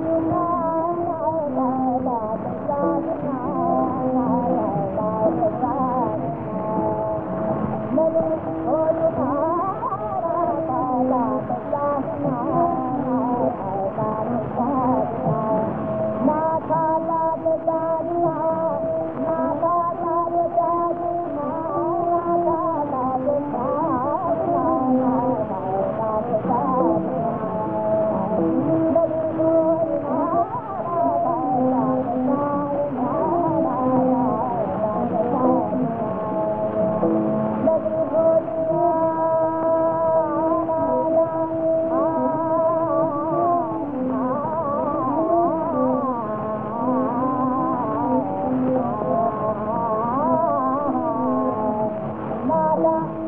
you Bye.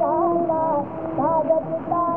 भा